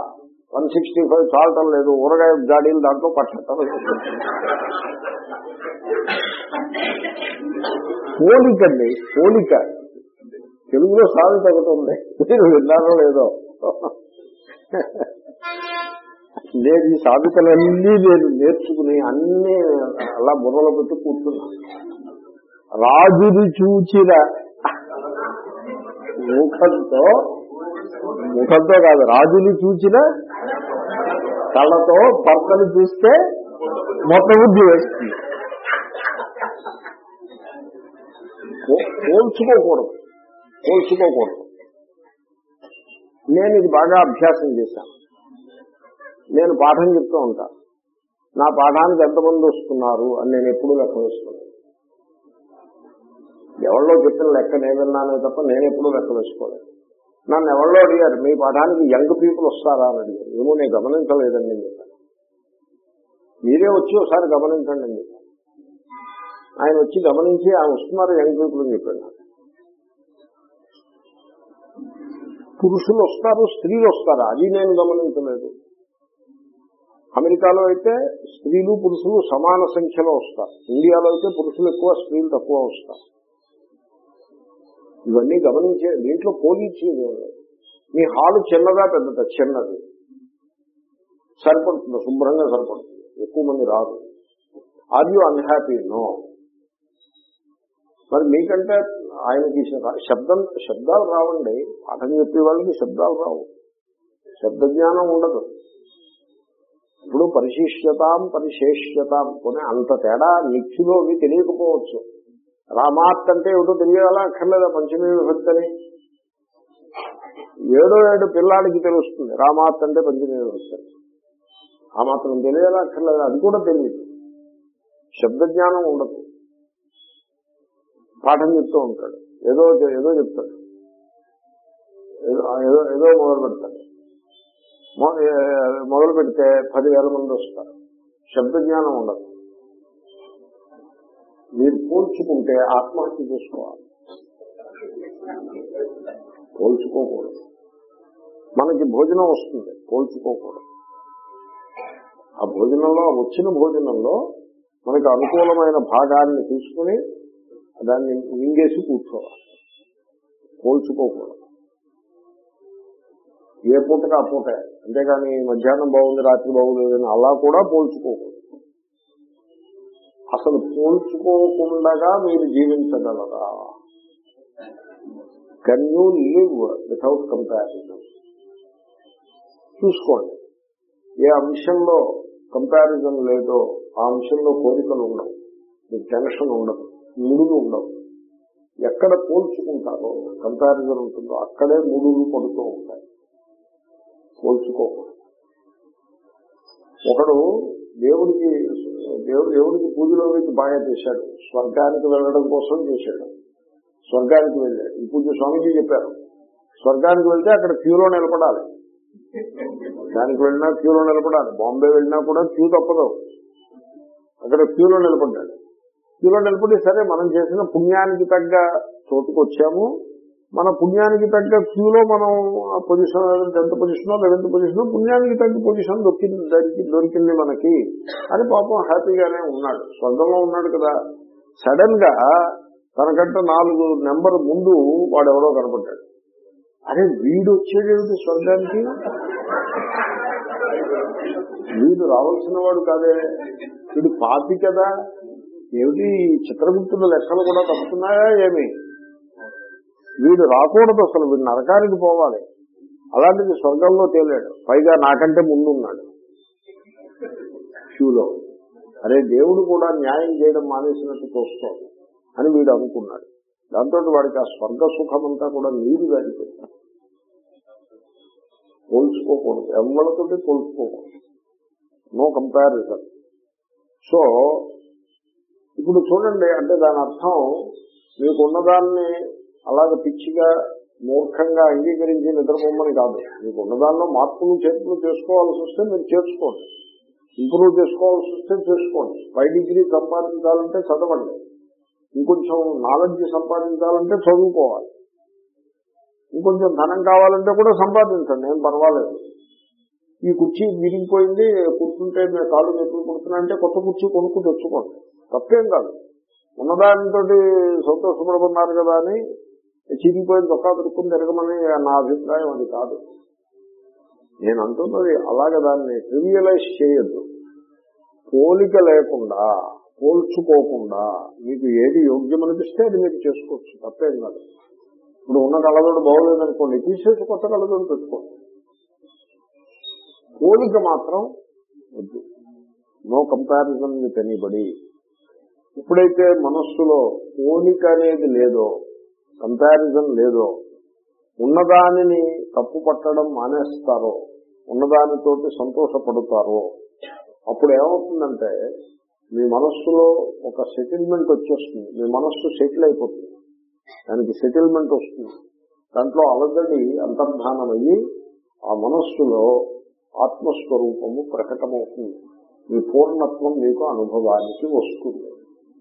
వన్ సిక్స్టీ ఫైవ్ చాలటం లేదు. ఊరగాయ గాడీలు దాంట్లో పట్టడం పోలికండి పోలిక. తెలుగులో సాగు తగ్గుతుంది మీరు విన్నారో లేదో? లేదు ఈ సాధుకలన్నీ నేను నేర్చుకుని అన్ని అలా బుర్రలో పెట్టి కూర్చున్నా. రాజుని చూచిన ముఖంతో ముఖంతో కాదు రాజుని చూచిన కళ్ళతో భర్తను చూస్తే మొత్తం బుద్ధి వేస్తుంది పో- పోల్చుకోకూడదు పోల్చుకోకూడదు నేను ఇది బాగా అభ్యాసం చేశాను. నేను పాఠం చెప్తూ ఉంటా. నా పాఠానికి ఎంతమంది వస్తున్నారు అని నేను ఎప్పుడూ లెక్క వేసుకున్నాను ఎవరిలో చెప్పిన లెక్క నేను తప్ప నేను ఎప్పుడూ లెక్క వేసుకోలేదు. నన్ను ఎవరిలో అడిగారు మీ పాఠానికి యంగ్ పీపుల్ వస్తారా? అని అడిగారు. ఏమో నేను గమనించలేదండి నేను చెప్పాను. మీరే వచ్చి ఒకసారి గమనించండి అని చెప్పాను. ఆయన వచ్చి గమనించి ఆయన వస్తున్నారు యంగ్ పీపుల్ అని చెప్పాడు. పురుషులు వస్తారు స్త్రీలు వస్తారు అది నేను గమనించలేదు. అమెరికాలో అయితే స్త్రీలు పురుషులు సమాన సంఖ్యలో వస్తారు. ఇండియాలో అయితే పురుషులు ఎక్కువ స్త్రీలు తక్కువ వస్తారు. ఇవన్నీ గమనించే దీంట్లో పోలీసు మీ హాలు చిన్నదా పెద్దదా? చిన్నది. సరిపడుతుంది? శుభ్రంగా సరిపడుతుంది? ఎక్కువ మంది రాదు ఆర్ యూ అన్హ్యాపీ నో మరి మీకంటే ఆయనకి శబ్దం శబ్దాలు రావండి. పాఠం చెప్పే వాళ్ళకి శబ్దాలు రావు. శబ్ద జ్ఞానం ఉండదు. ఇప్పుడు పరిశిష్యతాం పరిశేష్యతాం. కొనే అంత తేడా నిత్యులో అవి తెలియకపోవచ్చు. రామాత్ అంటే ఏమిటో తెలియాలా? అక్కర్లేదా పంచమీ విభక్తని? ఏడో ఏడు పిల్లాడికి తెలుస్తుంది. రామాత్ అంటే పంచమీ విభక్తని ఆ మాత్రం తెలియాలా? అక్కర్లేదా? అది కూడా తెలియదు. శబ్ద జ్ఞానం ఉండదు. పాఠం చెప్తూ ఉంటాడు. ఏదో ఏదో చెప్తాడు. ఏదో ఏదో మొదలు పెడతాడు. మొదలు పెడితే పదివేల మంది వస్తారు. శబ్ద జ్ఞానం ఉండదు. మీరు పోల్చుకుంటే ఆత్మహత్య చేసుకోవాలి. పోల్చుకోకూడదు. మనకి భోజనం వస్తుంది. పోల్చుకోకూడదు. ఆ భోజనంలో వచ్చిన భోజనంలో మనకి అనుకూలమైన భాగాన్ని తీసుకుని దాన్ని మింగేసి కూర్చోవాలి. పోల్చుకోకూడదు. ఏ పూటకి ఆ పూట? అంతేగాని మధ్యాహ్నం బాగుంది రాత్రి బాగులేదని అలా కూడా పోల్చుకోకూడదు. అసలు పోల్చుకోకుండా మీరు జీవించగలరా? Can you live without comparison చూసుకోండి. ఏ అంశంలో కంపారిజన్ లేదో ఆ అంశంలో కోరికలు ఉండవు. మీకు టెన్షన్ ఉండదు. ముడులు ఉండవు. ఎక్కడ పోల్చుకుంటారో కంపారిజన్ ఉంటుందో అక్కడే ముడులు పడుతూ ఉంటాయి. పోల్చుకోకూడదు. ఒకడు దేవుడికి దేవుడు దేవుడికి పూజలో బాగా చేశాడు. స్వర్గానికి వెళ్ళడం కోసం చేశాడు. స్వర్గానికి వెళ్ళాడు. ఈ పూజ స్వామీజీ చెప్పారు. స్వర్గానికి వెళ్తే అక్కడ క్యూలో నిలబడాలి. దానికి వెళ్ళినా క్యూలో నిలబడాలి. బాంబే వెళ్ళినా కూడా క్యూ తప్పదు. అక్కడ క్యూలో నిలబడ్డాడు. క్యూలో నిలబడి సరే మనం చేసిన పుణ్యానికి తగ్గ చోటుకు వచ్చాము మన పుణ్యానికి తగ్గ క్యూలో మనం ఆ position tenth position eleventh position పుణ్యానికి తగ్గ పొజిషన్ దొరికింది దొరికి దొరికింది మనకి. అని పాపం హ్యాపీగానే ఉన్నాడు. స్వర్గంలో ఉన్నాడు కదా. సడన్గా తనకంటే నాలుగు నెంబర్ ముందు వాడు ఎవరో కనపడ్డాడు. అరే వీడు వచ్చేదేమిటి స్వర్గానికి? వీడు రావాల్సిన వాడు కాదే. వీడు పాపి కదా. ఏమిటి చిత్రగుప్తుల లెక్కలు కూడా తప్పుతున్నాయా ఏమి? వీడు రాకూడదు అసలు వీడు నరకానికి పోవాలి. అలాంటిది స్వర్గంలో తేలాడు. పైగా నాకంటే ముందున్నాడు. క్యూలో. అరే దేవుడు కూడా న్యాయం చేయడం మానేసినట్టు చూస్తాడు అని వీడు అనుకున్నాడు. దాంతో వాడికి ఆ స్వర్గ సుఖం అంతా కూడా నీరు గారిపోయింది పోల్చుకోకూడదు ఎవరితో పోల్చుకోకూడదు నో కంపారిజన్. సో ఇప్పుడు చూడండి అంటే దాని అర్థం మీకున్నదాన్ని అలాగ పిచ్చిగా మూర్ఖంగా అంగీకరించి నిద్రపోమని కాదు. మీకు ఉన్నదానిలో మార్పులు చేర్పులు చేసుకోవాల్సి వస్తే మీరు చేర్చుకోండి. ఇంప్రూవ్ చేసుకోవాల్సి వస్తే చేసుకోండి. పై డిగ్రీ సంపాదించాలంటే చదవండి. ఇంకొంచెం నాలెడ్జ్ సంపాదించాలంటే చదువుకోవాలి. ఇంకొంచెం ధనం కావాలంటే కూడా సంపాదించండి ఏం పర్వాలేదు. ఈ కుర్చీ విరిగిపోయింది కూర్చుంటే మేము కాళ్ళు నొప్పులు కుడుతున్నా అంటే కొత్త కుర్చీ కొనుక్కు తెచ్చుకోండి. తప్పేం కాదు. ఉన్నదానితో సంతోషపడుతున్నారు కదా అని చిరిగిపోయిన చొక్కా దొరుకుని తిరగమని నా అభిప్రాయం అది కాదు. నేను అంటున్నది అలాగే దాన్ని ట్రివియలైజ్ చేయొద్దు. పోలిక లేకుండా పోల్చుకోకుండా మీకు ఏది యోగ్యమనిపిస్తే అది మీరు చేసుకోవచ్చు తప్పేం కాదు. ఇప్పుడు ఉన్న కళ్ళజోడు బాగోలేదనుకోండి తీసేసి కొత్త కళ్ళజోడు పెట్టుకోండి. పోలిక మాత్రం వద్దు. నో కంపారిజన్ విత్ ఎనీబడి ఎప్పుడైతే మనస్సులో పోలిక అనేది లేదో కంపారిజన్ లేదో ఉన్నదానిని తప్పు పట్టడం మానేస్తారో ఉన్నదానితోటి సంతోషపడతారో అప్పుడు ఏమవుతుందంటే మీ మనస్సులో ఒక సెటిల్మెంట్ వచ్చేస్తుంది. మీ మనస్సు సెటిల్ అయిపోతుంది. దానికి సెటిల్మెంట్ వస్తుంది. దాంట్లో అలజడి అంతర్ధానమయ్యి ఆ మనస్సులో ఆత్మస్వరూపము ప్రకటమవుతుంది. మీ పూర్ణత్వం మీకు అనుభవానికి వస్తుంది.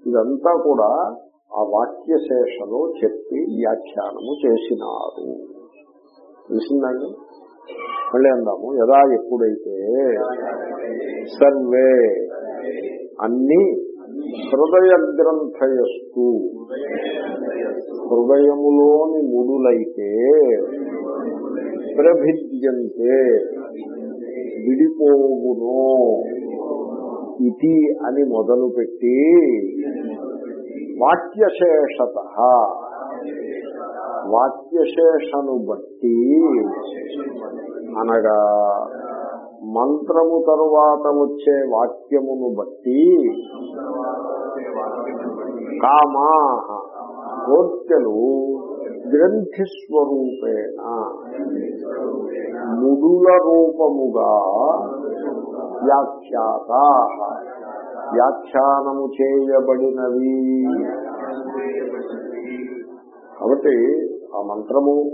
ఇదంతా కూడా ఆ వాక్యశేషలో చెప్పి వ్యాఖ్యానము చేసినారు. తెలిసిందండి మళ్ళీ అందాము. యదా ఎప్పుడైతే సర్వే అన్ని హృదయ గ్రంథయస్తు హృదయములోని ముడులైతే ప్రభిద్యంతే విడిపోవును. ఇది అని మొదలుపెట్టి వాక్యశేషత. వాక్యశేషను బట్టి అనగా మంత్రము తరువాత వచ్చే వాక్యమును బట్టి కామా కోర్కెలు గ్రంథిస్వరూపేణ ముడుల రూపముగా వ్యాఖ్యాత. వ్యాఖ్యానము చేయబడినవి. కాబట్టి ఆ మంత్రము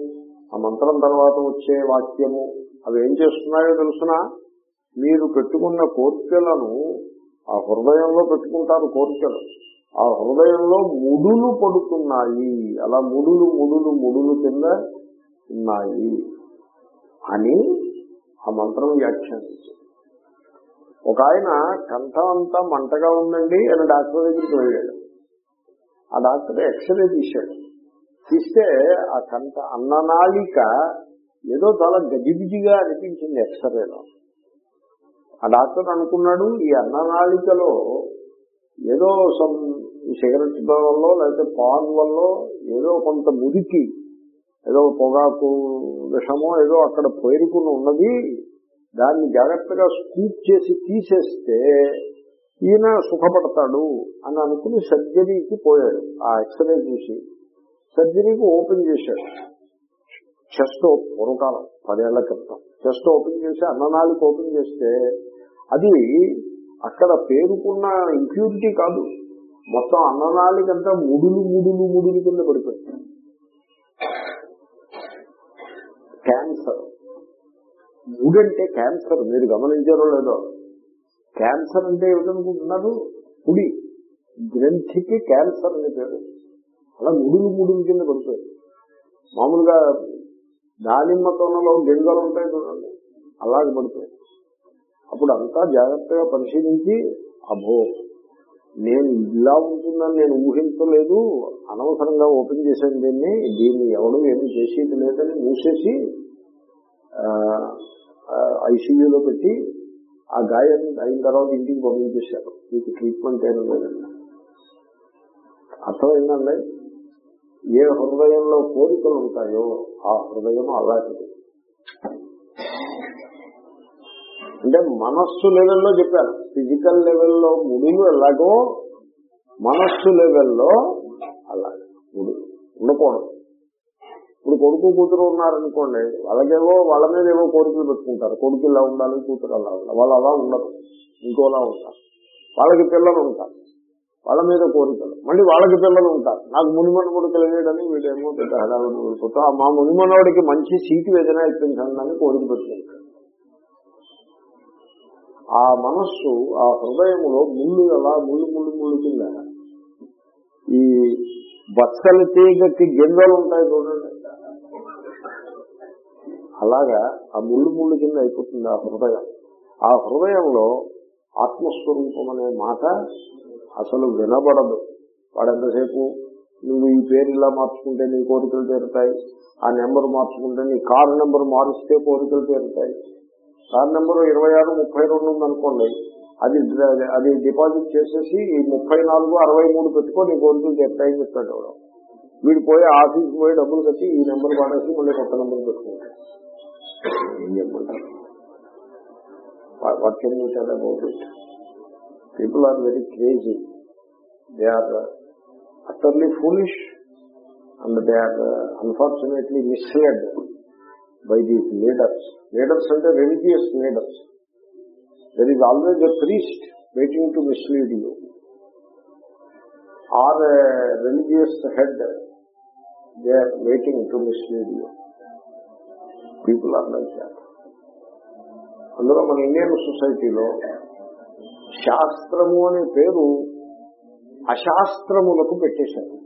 ఆ మంత్రం తర్వాత వచ్చే వాక్యము అవి ఏం చేస్తున్నాయో తెలుసిన? మీరు పెట్టుకున్న కోరికలను ఆ హృదయంలో పెట్టుకుంటారు కోరికలు. ఆ హృదయంలో ముడులు పడుతున్నాయి. అలా ముడులు ముడులు ముడులు కింద ఉన్నాయి. అని ఆ మంత్రం వ్యాఖ్యానించింది ఒక ఆయన కంఠం అంతా మంటగా ఉందండి అని డాక్టర్ దగ్గరికి వెళ్ళాడు. ఆ డాక్టర్ ఎక్స్రే తీశాడు. తీస్తే ఆ కంఠ అన్ననాళిక ఏదో చాలా గజిబిజిగా అనిపించింది ఎక్స్రేలో. ఆ డాక్టర్ అనుకున్నాడు ఈ అన్ననాళికలో ఏదో సమ్ సిగరెట్ వల్ల లేకపోతే పాన్ వల్ల ఏదో కొంత మురికి ఏదో పొగాకు విషమో ఏదో అక్కడ పేరుకుని ఉన్నది దాన్ని జాగ్రత్తగా స్కూప్ చేసి తీసేస్తే ఈయన సుఖపడతాడు అని అనుకుని సర్జరీకి పోయాడు. ఆ ఎక్స్రే చూసి సర్జరీకి ఓపెన్ చేశాడు. చెస్ట్ పూర్వకాలం పదేళ్ళ క్రితం. చెస్ట్ ఓపెన్ చేసి అన్ననాళికి ఓపెన్ చేస్తే అది అక్కడ పేరుకున్న ఇంప్యూరిటీ కాదు. మొత్తం అన్ననాళికంతా ముడులు ముడులు ముడులు కింద పడిపోయింది క్యాన్సర్. ముడంటే క్యాన్సర్ మీరు గమనించారో లేదో. క్యాన్సర్ అంటే ఏమిటనుకుంటున్నారు? ముడి. గ్రంథికి క్యాన్సర్ అనే పేరు. అలా ముడులు ముడులు కింద పడిపోయింది మామూలుగా దానిమ్మ తోనలో గింజలు ఉంటాయి చూడండి. అలాగే పడుతుంది అప్పుడు అంతా జాగ్రత్తగా పరిశీలించి అభో నేను ఇలా ఉంటుందని నేను ఊహించలేదు. అనవసరంగా ఓపెన్ చేశాను దీన్ని. దీన్ని ఎవడు ఏమి చేసేది లేదని మూసేసి ఐసీయూలో పెట్టి ఆ గాయం అయిన తర్వాత ఇంటికి పంపించేశారు. మీకు ట్రీట్మెంట్ అయిన లేదండి అర్థమైందండి? ఏ హృదయంలో కోరికలు ఉంటాయో ఆ హృదయం అలాంటిది. అంటే మనస్సు లెవెల్లో చెప్పాను. ఫిజికల్ లెవెల్లో ముడులు ఎలాగో మనస్సు లెవెల్లో అలాగే ముడులు ఉండకూడదు. ఇప్పుడు కొడుకు కూతురు ఉన్నారనుకోండి వాళ్ళకేవో వాళ్ళ మీద ఏవో కోరికలు పెట్టుకుంటారు. కొడుకు ఇలా ఉండాలి కూతురు అలా ఉండాలి. వాళ్ళు అలా ఉండరు. ఇంకోలా ఉంటారు. వాళ్ళకి పిల్లలు ఉంటారు. వాళ్ళ మీద కోరికలు. మళ్ళీ వాళ్ళకి పిల్లలు ఉంటారు. నాకు మునిమన కూడా కలిగేయడని వీడేమో పెద్ద మా మునిమనవాడికి మంచి సీటు ఏదైనా ఇప్పించండి అని కోరిక పెట్టుకుంటారు. ఆ మనస్సు ఆ హృదయంలో ముళ్ళు ఎలా ముళ్ళు ముళ్ళు ముళ్ళు కింద. ఈ బచ్చల తీగకి గింజలు ఉంటాయి చూడండి. అలాగా ఆ ముళ్ళు ముళ్ళు కింద అయిపోతుంది ఆ హృదయం. ఆ హృదయంలో ఆత్మస్వరూపం అనే మాట అసలు వినబడదు. వాడెంతసేపు నువ్వు ఈ పేరు ఇలా మార్చుకుంటే నీ కోరికలు తీరుతాయి ఆ నెంబర్ మార్చుకుంటే నీ కారు నెంబర్ మారుస్తే కోరికలు తీరుతాయి. కార్ నెంబర్ ఇరవై ఆరు ముప్పై రెండు ఉందనుకోండి అది అది డిపాజిట్ చేసేసి ఈ ముప్పై నాలుగు అరవై మూడు పెట్టుకొని నీ కోరికలు తీరుతాయని చెప్తాడు ఎవడో వీడు పోయి ఆఫీస్కి పోయి డబ్బులు కట్టి ఈ నెంబర్ వాడేసి మళ్ళీ కొత్త నెంబర్ పెట్టుకుంటాడు. ఏం చెప్పంటారు what can you tell about it people are very crazy they are utterly foolish and they are uh, unfortunately misled by these leaders. Leaders అంటే religious leaders. There is always a priest waiting to mislead you. Or a religious head, they are waiting to mislead people are like that. అందులో మన Indian సొసైటీలో శాస్త్రము అనే పేరు అశాస్త్రములకు పెట్టేశారు.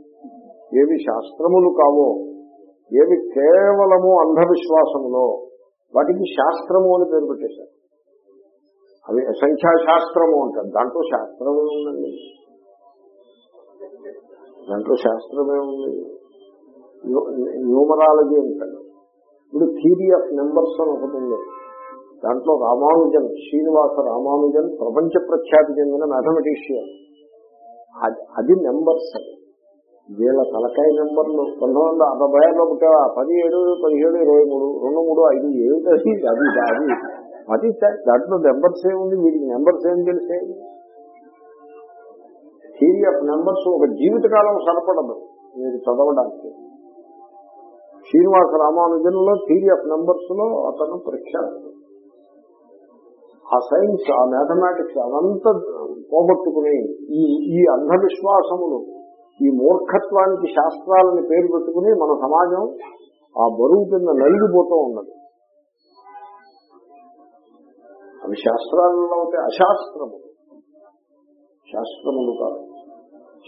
ఏవి శాస్త్రములు కావో ఏవి కేవలము అంధవిశ్వాసములో వాటికి శాస్త్రము అని పేరు పెట్టేశారు. అవి సంఖ్యాశాస్త్రము అంటారు. దాంట్లో శాస్త్రమే ఉందండి. దాంట్లో శాస్త్రమే ఉంది. న్యూమరాలజీ అంటారు. ఇప్పుడు థీరీ ఆఫ్ నెంబర్స్ అని ఒకటి ఉంది. దాంట్లో రామానుజన్ శ్రీనివాస రామానుజన్ ప్రపంచ ప్రఖ్యాతి చెందిన మ్యాథమెటిషియన్. అది అది నెంబర్స్ అది వీళ్ళ తలకాయ నెంబర్లు పంతొమ్మిది వందల అరవై ఆరులో పుట్టావా పదిహేడు పదిహేడు ఇరవై మూడు రెండు మూడు ఐదు ఏమిటది? అది అది అది. దాంట్లో నెంబర్స్ ఏముంది? వీటికి నెంబర్స్ ఏం తెలిసే? థీరీ ఆఫ్ నెంబర్స్ ఒక జీవితకాలం సరిపడదు. మీరు చదవడానికి. శ్రీనివాస రామానుజంలో థియరీ ఆఫ్ నెంబర్స్లో అతను ప్రఖ్యాతుడు. ఆ సైన్స్ ఆ మ్యాథమెటిక్స్ అదంతా పోగొట్టుకుని ఈ ఈ అంధవిశ్వాసములు ఈ మూర్ఖత్వానికి శాస్త్రాలని పేరు పెట్టుకుని మన సమాజం ఆ బరువు కింద నలిగిపోతూ ఉన్నది. అవి శాస్త్రాలలో అయితే అశాస్త్రములు శాస్త్రములు కాదు.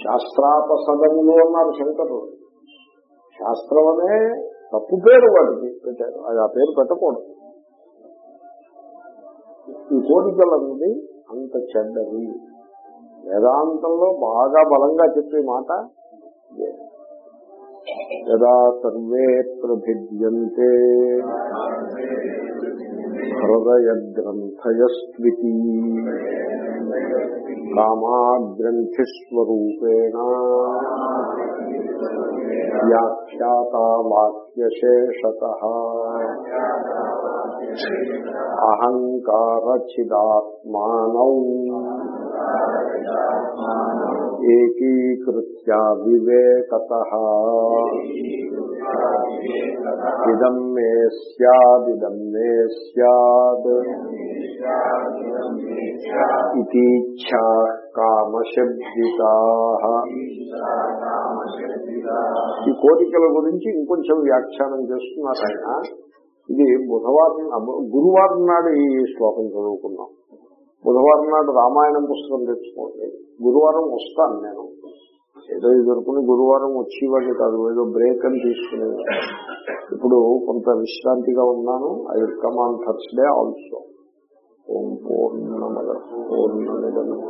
శాస్త్రాపసదములు అన్నారు శంకరుడు. శాస్త్రం అనే తప్పు పేరు వాటికి పెట్టారు. అది ఆ పేరు పెట్టకూడదు. ఈ కోరికలన్నది అంత చెడ్డది. వేదాంతంలో బాగా బలంగా చెప్పే మాట యదా సర్వే ప్రభిద్యంతే. हृदयग्रन्थयस्विति। कामाग्रन्थिस्वरूपेण। व्याख्याता वाक्यशेषतः। अहङ्कारचिदात्मानौ। एकीकृत्या विवेकतः। ఇదం మే స్యాదిదం మే కామశబ్దితా. ఈ కోరికల గురించి ఇంకొంచెం వ్యాఖ్యానం చేస్తున్నారు ఆయన. ఇది బుధవారం గురువారం నాడు ఈ శ్లోకం చదువుకున్నాం. బుధవారం నాడు రామాయణం పుస్తకం తెచ్చుకోండి. గురువారం వస్తాను నేను. ఏదో దొరుకుని గురువారం వచ్చేవాడిని కాదు. ఏదో బ్రేక్ అని తీసుకునేది. ఇప్పుడు కొంత విశ్రాంతిగా ఉన్నాను. I come on Thursday also. ఓం పూర్ణమ పూర్ణమి